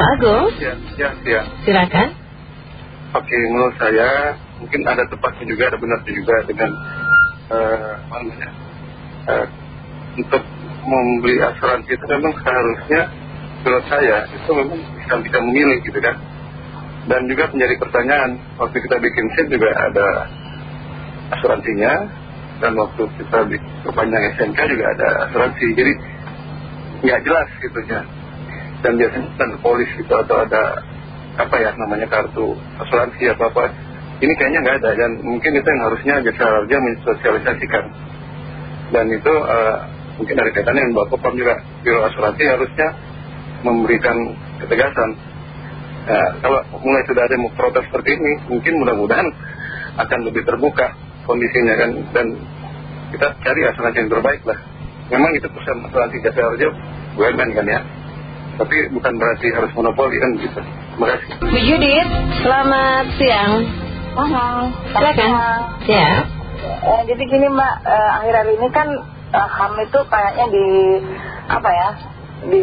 Pak Agung? Ya, ya, ya. Silakan. Oke, menurut saya mungkin ada tepatnya juga, ada benarnya juga dengan uh, uh, untuk membeli asuransi itu memang seharusnya menurut saya itu memang bisa bisa memilih gitu kan. Dan juga menjadi pertanyaan waktu kita bikin SIM juga ada asuransinya dan waktu kita perpanjang SMK juga ada asuransi. Jadi nggak jelas gitu ya. Dan biasanya kan polis gitu atau ada apa ya namanya kartu asuransi atau apa. Ini kayaknya nggak ada dan mungkin itu yang harusnya jasa raja mensosialisasikan. Dan itu uh, mungkin dari kaitannya dengan Bapak Pam juga Biro Asuransi harusnya memberikan ketegasan. Nah, kalau mulai sudah ada yang protes seperti ini, mungkin mudah-mudahan akan lebih terbuka kondisinya kan dan kita cari asuransi yang terbaik lah. Memang itu perusahaan asuransi jasa raja BUMN kan ya. Tapi bukan berarti harus monopoli kan gitu. Terima kasih. Bu Judit, selamat siang. Silakan. Silakan. Ya. Eh, jadi gini Mbak, eh, akhir-akhir ini kan eh, HAM itu kayaknya di apa ya, di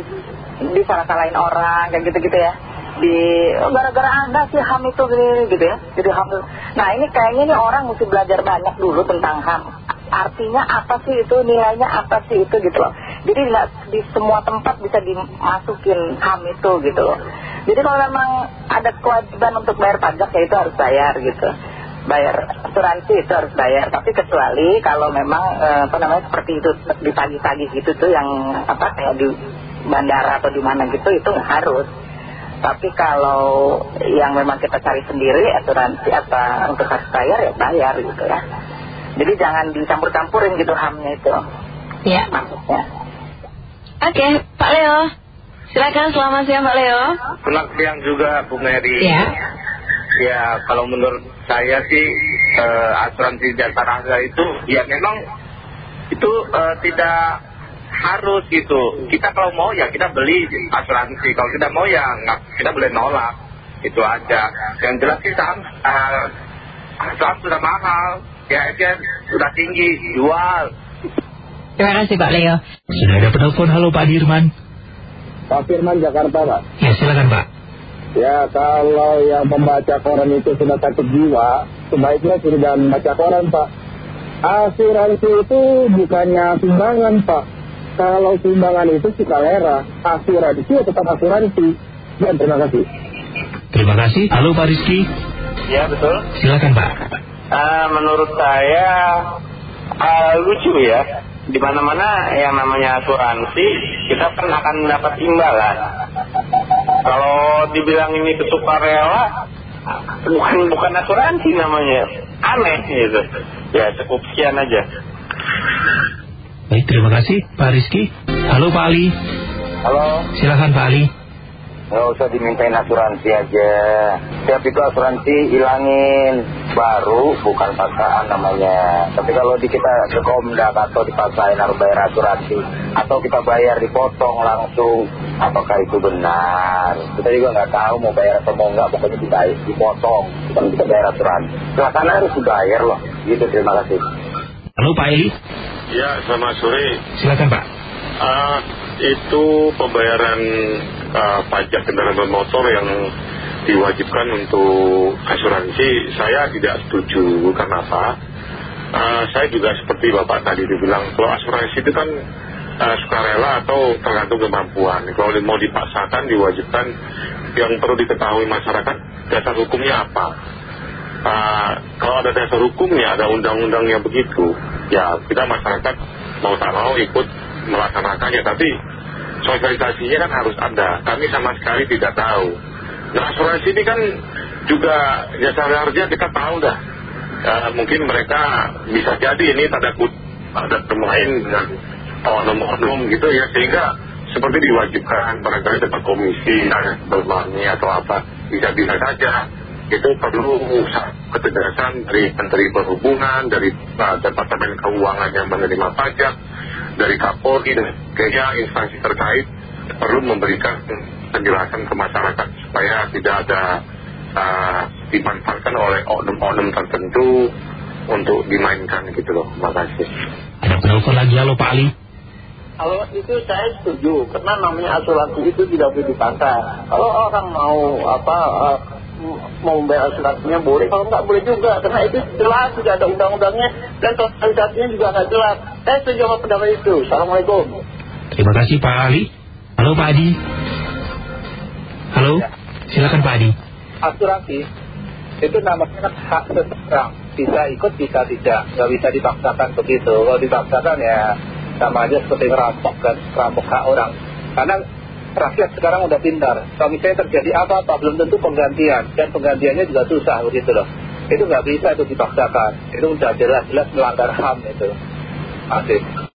di salah-salahin orang kayak gitu-gitu ya. Di oh, gara-gara ada sih HAM itu gini gitu ya. Jadi HAM. Nah ini kayaknya nih orang mesti belajar banyak dulu tentang HAM. Artinya apa sih itu, nilainya apa sih itu gitu loh. Jadi nggak di semua tempat bisa dimasukin HAM itu gitu loh. Jadi kalau memang ada kewajiban untuk bayar pajak ya itu harus bayar gitu. Bayar asuransi itu harus bayar. Tapi kecuali kalau memang eh, apa namanya seperti itu di pagi-pagi gitu tuh yang apa kayak di bandara atau di mana gitu itu nggak harus. Tapi kalau yang memang kita cari sendiri asuransi apa untuk harus bayar ya bayar gitu ya. Jadi jangan dicampur-campurin gitu hamnya itu Ya. maksudnya. Oke, Pak Leo. Silakan selamat siang Pak Leo. Selamat siang juga Bu Mary. Ya. Ya, kalau menurut saya sih eh, asuransi jasa raja itu ya memang itu eh, tidak harus gitu. Kita kalau mau ya kita beli asuransi. Kalau tidak mau ya nggak, kita boleh nolak. Itu aja. Yang jelas sih saham, eh, saham sudah mahal. Ya, sudah tinggi. Jual. Terima kasih Pak Leo. Sudah ada penelpon, halo Pak Dirman. Pak Firman Jakarta Pak Ya silakan Pak. Ya kalau yang membaca koran itu sudah sakit jiwa Sebaiknya sudah jangan membaca koran Pak Asuransi itu bukannya sumbangan Pak Kalau sumbangan itu sukarela Asuransi ya tetap asuransi Ya terima kasih Terima kasih. Halo Pak Rizky. Ya, betul. Silakan Pak. Ah, menurut saya ah, lucu ya. Di mana-mana yang namanya asuransi, kita kan akan mendapat imbalan. Kalau dibilang ini kesukarela, bukan bukan asuransi namanya, aneh gitu. Ya cukup sekian aja. Baik, terima kasih Pak Rizky. Halo Pak Ali. Halo Silakan Pak Ali. Nggak usah dimintain asuransi aja. Setiap itu asuransi hilangin Baru bukan paksaan namanya. Tapi kalau di kita ke Komdak atau dipaksain harus bayar asuransi Atau kita bayar dipotong langsung Apakah itu benar? Kita juga nggak tahu mau bayar atau mau nggak Pokoknya dibayar, dipotong. Kita bayar asuransi. Silakan harus dibayar loh. Gitu terima kasih. Halo Pak Eli. Ya, selamat sore. Silakan Pak. Ah, itu pembayaran ah, pajak kendaraan bermotor yang diwajibkan untuk asuransi saya tidak setuju. Karena apa? Ah, saya juga seperti bapak tadi dibilang kalau asuransi itu kan ah, sukarela atau tergantung kemampuan. Kalau mau dipaksakan diwajibkan. Yang perlu diketahui masyarakat dasar hukumnya apa? Kalau ada dasar hukumnya ada undang-undangnya begitu ya kita masyarakat mau tak mau ikut melaksanakannya. Tapi sosialisasinya kan harus ada. Kami sama sekali tidak tahu. Nah asuransi ini kan juga jasa harga kita tahu dah. Ya, mungkin mereka bisa jadi ini tanda kut ada bermain dengan oknum-oknum gitu ya sehingga seperti diwajibkan barangkali dapat komisi bermani atau apa bisa-bisa saja. Itu perlu ketegasan dari Menteri Perhubungan, dari uh, Departemen Keuangan yang menerima pajak, dari Kapolri dan kayaknya instansi terkait perlu memberikan penjelasan ke masyarakat supaya tidak ada uh, dimanfaatkan oleh oknum-oknum tertentu untuk dimainkan gitu loh. Terima kasih. Ada penelpon lagi, halo Pak Ali. kalau itu saya setuju karena namanya asuransi itu tidak boleh dipasar kalau orang mau apa uh, mau membayar asuransinya boleh. Kalau nggak boleh juga karena itu jelas tidak ada undang-undangnya dan sosialisasinya juga nggak jelas. Saya setuju sama pendapat itu. Assalamualaikum. Terima kasih Pak Ali. Halo Pak Adi. Halo. Silakan Pak Adi. Asuransi itu namanya hak seseorang. Bisa ikut bisa tidak. Nggak bisa dipaksakan begitu. Kalau dipaksakan ya sama aja seperti ngerampok kan ngerampok hak orang. Karena rakyat sekarang udah pintar. Kalau misalnya terjadi apa-apa belum tentu penggantian. Dan penggantiannya juga susah begitu loh. Itu nggak bisa itu dipaksakan. Itu udah jelas-jelas melanggar HAM itu. Masih